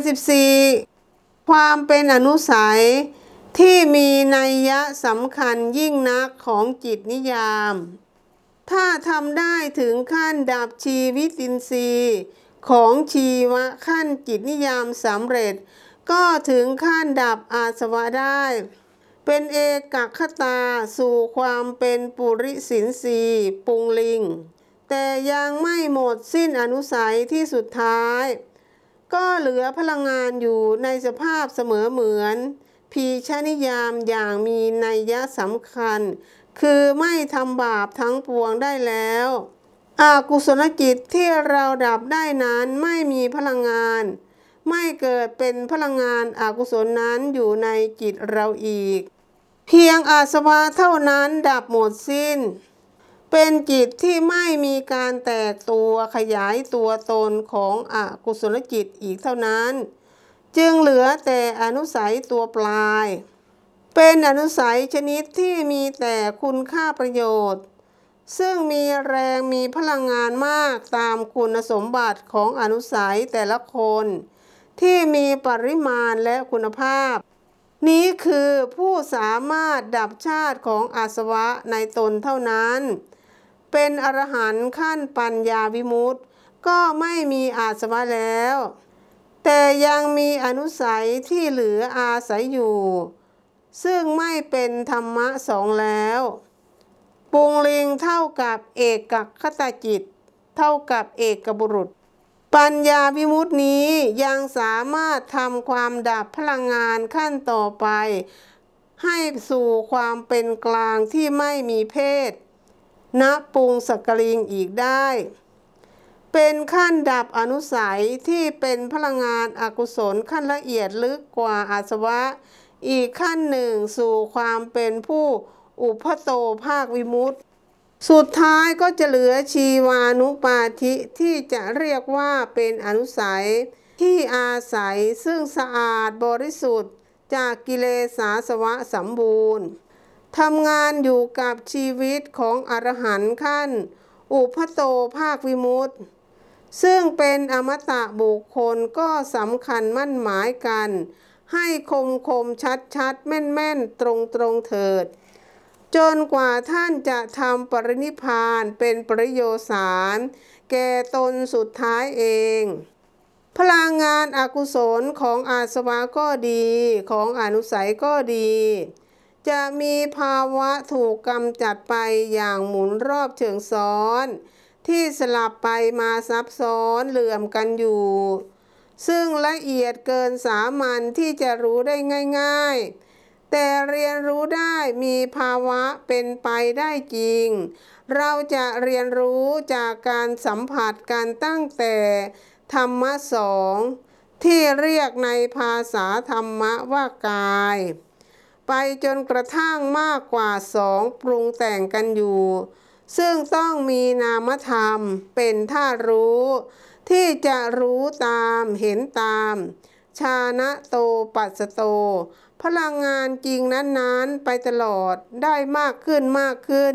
84 ความเป็นอนุสัยที่มีนัยยะสำคัญยิ่งนักของจิตนิยาม ถ้าทำได้ถึงขั้นดับชีวิตินทรีย์ของชีวะขั้นจิตนิยามสำเร็จ ก็ถึงขั้นดับอาสวะได้ เป็นเอกคตาสู่ความเป็นปุริสินสีปุงลิง แต่ยังไม่หมดสิ้นอนุสัยที่สุดท้าย ก็เหลือพลังงานอยู่ในสภาพเสมอเหมือนพีชนิยามอย่างมีนัยยะสำคัญ คือไม่ทำบาปทั้งปวงได้แล้วอากุศลจิตที่เราดับได้นั้นไม่มีพลังงาน ไม่เกิดเป็นพลังงานอากุศลนั้นอยู่ในจิตเราอีก เพียงอาสวะเท่านั้นดับหมดสิ้น เป็นจิตที่ไม่มีการแตกตัวขยายตัวตนของอกุศลจิตอีกเท่านั้น จึงเหลือแต่อนุสัยตัวปลาย เป็นอนุสัยชนิดที่มีแต่คุณค่าประโยชน์ ซึ่งมีแรงมีพลังงานมากตามคุณสมบัติของอนุสัยแต่ละคน ที่มีปริมาณและคุณภาพนี้คือผู้สามารถดับชาติของอาสวะในตนเท่านั้น เป็นอรหันต์ขั้นปัญญาวิมุตติ ก็ไม่มีอาสวะแล้ว แต่ยังมีอนุสัยที่เหลืออาศัยอยู่ ซึ่งไม่เป็นธรรมะสองแล้วปุงลิงเท่ากับเอกกัคตจิต เท่ากับเอกบุรุษ ปัญญาวิมุตตินี้ยังสามารถทำความดับพลังงานขั้นต่อไป ให้สู่ความเป็นกลางที่ไม่มีเพศ ณปุงสกลิงอีกได้ เป็นขั้นดับอนุสัยที่เป็นพลังงานอากุศลขั้นละเอียดลึกกว่าอาสวะ อีกขั้นหนึ่งสู่ความเป็นผู้อุพโตภาควิมุตติสุดท้ายก็จะเหลือชีวานุปาธิที่จะเรียกว่าเป็นอนุสัย ที่อาศัยซึ่งสะอาดบริสุทธิ์ จากกิเลสาสวะสมบูรณ์ ทำงานอยู่กับชีวิตของอรหันต์ขั้น อุพโตภาควิมุตติ ซึ่งเป็นอมตะบุคคลก็สำคัญมั่นหมายกัน ให้คมคมชัดชัดแม่นแม่นตรงตรงเถิด จนกว่าท่านจะทำปรินิพานเป็นปริโยสารแก่ตนสุดท้ายเอง พลังงานอากุศลของอาสวะก็ดีของอนุสัยก็ดี จะมีภาวะถูกกำจัดไปอย่างหมุนรอบเชิงซ้อน ที่สลับไปมาซับซ้อนเหลื่อมกันอยู่ ซึ่งละเอียดเกินสามัญที่จะรู้ได้ง่าย ๆ แต่เรียนรู้ได้มีภาวะเป็นไปได้จริง เราจะเรียนรู้จากการสัมผัสการตั้งแต่ธรรมะสองที่เรียกในภาษาธรรมะว่ากาย ไปจนกระทั่งมากกว่าสองปรุงแต่งกันอยู่ ซึ่งต้องมีนามธรรมเป็นท่ารู้ ที่จะรู้ตามเห็นตาม ชานะโตปัสสโต พลังงานจริงนั้นๆไปตลอดได้มากขึ้นมากขึ้น